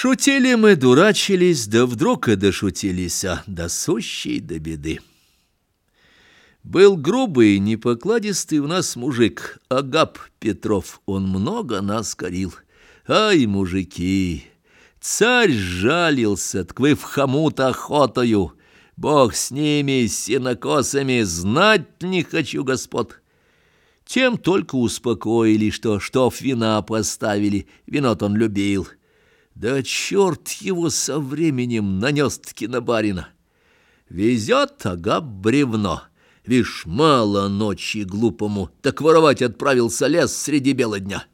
Шутили мы, дурачились, да вдруг и дошутились, а до сущей до беды. Был грубый, непокладистый у нас мужик, Агап Петров, он много нас корил. Ай, мужики, царь жалился, так вы в хомут охотою. Бог с ними, с сенокосами, знать не хочу, господ. Тем только успокоили, что штоф вина поставили, вино он любил. Да черт его со временем нанес-таки на барина. Везет ага бревно. Вишь, мало ночи глупому, так воровать отправился лес среди бела дня.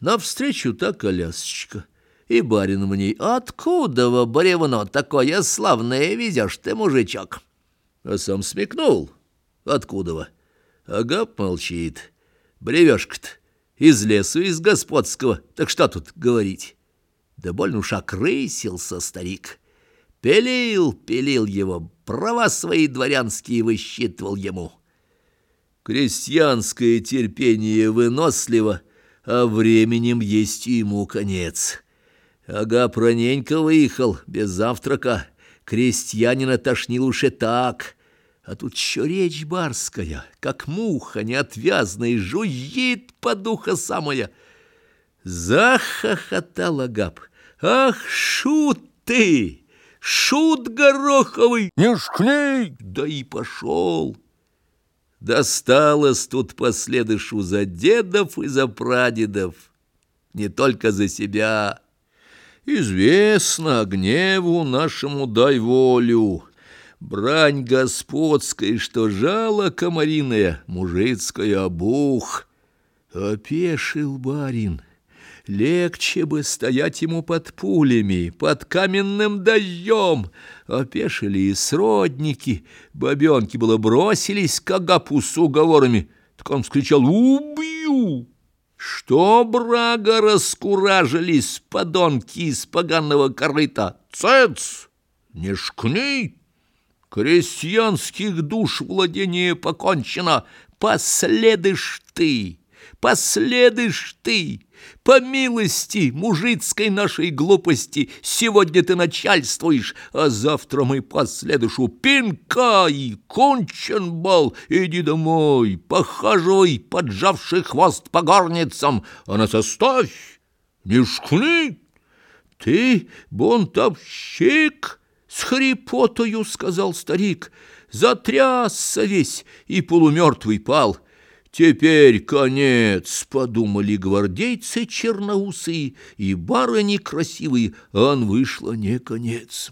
Навстречу та колясочка, и барин мне, откуда во бревно такое славное везешь ты, мужичок? А сам смекнул, откуда во. Агап молчит. Бревешка-то из лесу, из господского, так что тут говорить? Да больно уж окрысился старик. Пилил, пилил его, права свои дворянские высчитывал ему. Крестьянское терпение выносливо, а временем есть ему конец. Ага, проненько выехал, без завтрака. Крестьянина тошнил уж и так. А тут еще речь барская, как муха неотвязная, жужжит по духа самая. Захохотал Агап. Ах, шут ты, шут гороховый, не шкней! Да и пошел. Досталось тут последышу за дедов и за прадедов, не только за себя. Известно, гневу нашему дай волю. Брань господская, что жало комариная, мужицкая обух. Опешил барин — Легче бы стоять ему под пулями, под каменным дождем. Опешили и сродники. Бабенки было бросились к Агапу с уговорами. Так он вскричал «Убью!» Что, брага, раскуражились подонки из поганого корыта? Цец! Не шкни! Крестьянских душ владение покончено. Последыш ты! Последыш ты, по милости мужицкой нашей глупости, сегодня ты начальствуешь, а завтра мы последушу пинка и кончен бал, иди домой, похаживай, поджавший хвост по горницам, а нас оставь, не шкни, ты бунтовщик, с хрипотою, сказал старик, затрясся весь и полумертвый пал, Теперь конец, подумали гвардейцы черноусые и барыни красивые, он вышло не конец.